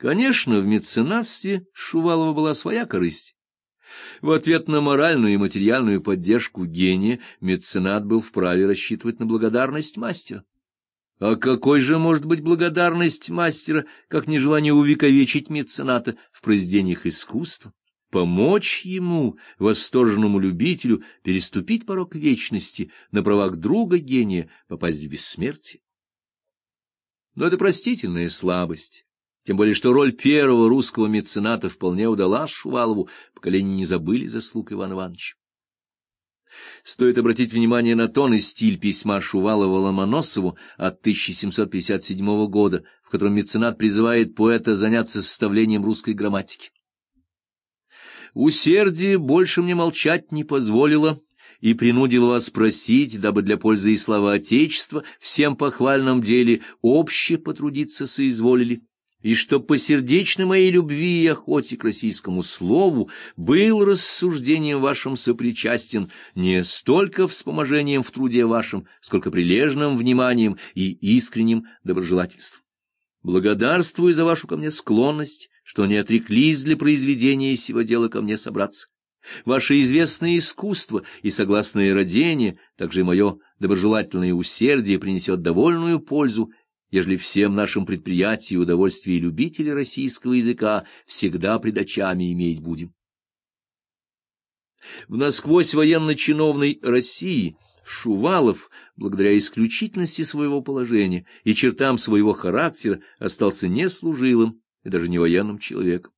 Конечно, в меценатстве Шувалова была своя корысть. В ответ на моральную и материальную поддержку гения меценат был вправе рассчитывать на благодарность мастера. А какой же может быть благодарность мастера, как нежелание увековечить мецената в произведениях искусства, помочь ему, восторженному любителю, переступить порог вечности, на правах друга гения попасть в бессмертие? Но это простительная слабость тем более что роль первого русского мецената вполне удалась Шувалову, поколение не забыли заслуг Ивана Ивановича. Стоит обратить внимание на тон и стиль письма Шувалова Ломоносову от 1757 года, в котором меценат призывает поэта заняться составлением русской грамматики. «Усердие больше мне молчать не позволило» и принудило вас спросить, дабы для пользы и славы Отечества всем похвальном деле обще потрудиться соизволили и что по сердечной моей любви и охоте к российскому слову был рассуждением вашим сопричастен не столько вспоможением в труде вашем, сколько прилежным вниманием и искренним доброжелательством. Благодарствую за вашу ко мне склонность, что не отреклись для произведения сего дела ко мне собраться. Ваше известное искусство и согласное родение, также и мое доброжелательное усердие принесет довольную пользу ежели всем нашим предприятиям удовольствие любителей российского языка всегда пред очами иметь будем. В насквозь военно-чиновной России Шувалов, благодаря исключительности своего положения и чертам своего характера, остался не служилым и даже не военным человеком.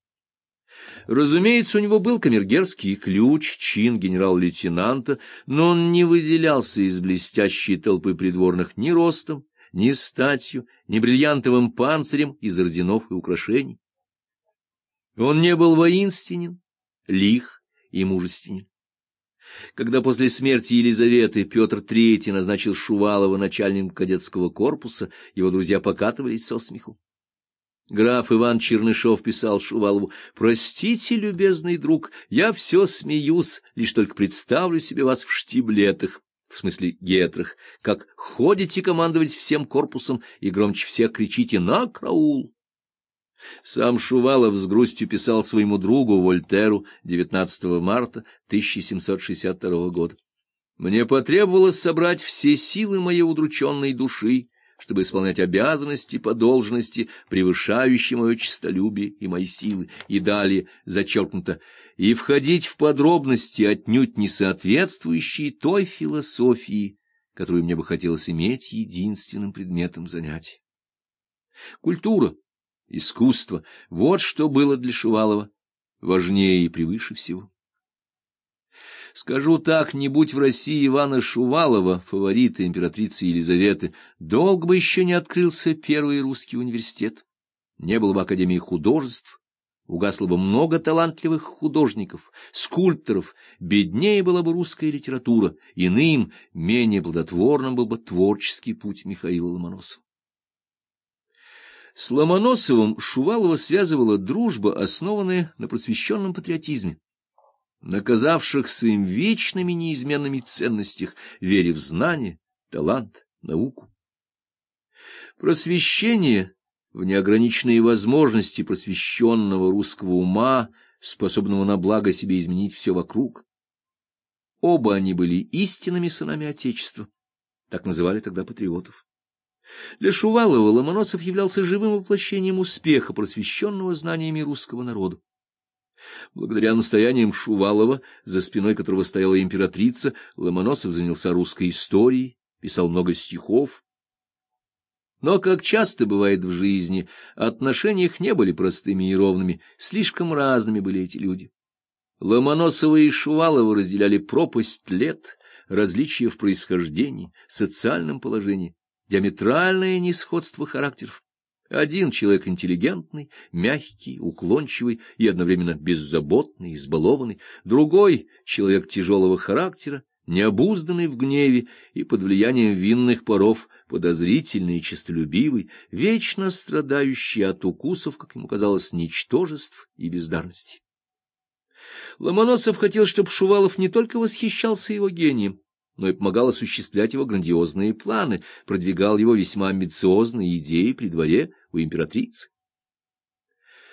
Разумеется, у него был камергерский ключ, чин генерал-лейтенанта, но он не выделялся из блестящей толпы придворных ни ростом, ни статью, ни бриллиантовым панцирем из орденов и украшений. Он не был воинственен, лих и мужественен. Когда после смерти Елизаветы Петр III назначил Шувалова начальником кадетского корпуса, его друзья покатывались со смеху. Граф Иван Чернышов писал Шувалову, «Простите, любезный друг, я все смеюсь, лишь только представлю себе вас в штиблетах в смысле гетрах, как ходите командовать всем корпусом и громче всех кричите «На краул!». Сам Шувалов с грустью писал своему другу Вольтеру 19 марта 1762 года. «Мне потребовалось собрать все силы моей удрученной души, чтобы исполнять обязанности по должности, превышающие мое честолюбие и мои силы». И далее зачеркнуто — и входить в подробности, отнюдь не соответствующие той философии, которую мне бы хотелось иметь единственным предметом занятия. Культура, искусство — вот что было для Шувалова важнее и превыше всего. Скажу так, не будь в России Ивана Шувалова, фаворита императрицы Елизаветы, долго бы еще не открылся первый русский университет, не было бы Академии художеств, угасло бы много талантливых художников, скульпторов, беднее была бы русская литература, иным, менее плодотворным был бы творческий путь Михаила Ломоносова. С Ломоносовым Шувалова связывала дружба, основанная на просвещенном патриотизме, наказавшихся им вечными неизменными ценностях, вере в знание, талант, науку. Просвещение в неограниченные возможности просвещенного русского ума, способного на благо себе изменить все вокруг. Оба они были истинными сынами Отечества, так называли тогда патриотов. Для Шувалова Ломоносов являлся живым воплощением успеха просвещенного знаниями русского народа. Благодаря настояниям Шувалова, за спиной которого стояла императрица, Ломоносов занялся русской историей, писал много стихов, но, как часто бывает в жизни, отношения их не были простыми и ровными, слишком разными были эти люди. Ломоносова и Шувалова разделяли пропасть лет, различия в происхождении, социальном положении, диаметральное несходство характеров. Один человек интеллигентный, мягкий, уклончивый и одновременно беззаботный, избалованный, другой — человек тяжелого характера, необузданный в гневе и под влиянием винных паров, подозрительный и честолюбивый, вечно страдающий от укусов, как ему казалось, ничтожеств и бездарности. Ломоносов хотел, чтобы Шувалов не только восхищался его гением, но и помогал осуществлять его грандиозные планы, продвигал его весьма амбициозные идеи при дворе у императрицы.